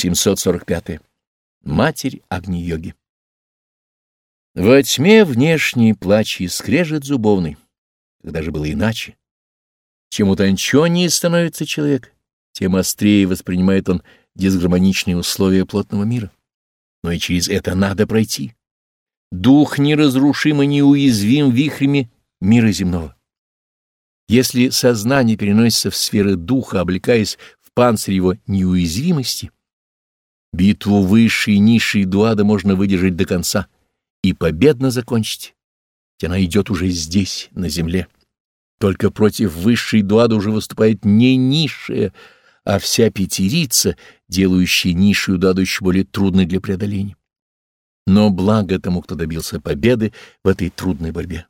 745. Матерь Агни-йоги. Во тьме внешний плач и скрежет зубовный. Когда же было иначе? Чем утонченнее становится человек, тем острее воспринимает он дисгармоничные условия плотного мира. Но и через это надо пройти. Дух неразрушим и неуязвим вихрями мира земного. Если сознание переносится в сферы духа, облекаясь в панцирь его неуязвимости, битву высшей и низшей дуада можно выдержать до конца и победно закончить. Ведь она идет уже здесь, на земле. Только против высшей дуады уже выступает не низшая, а вся пятерица, делающая низшую дуаду еще более трудной для преодоления. Но благо тому, кто добился победы в этой трудной борьбе.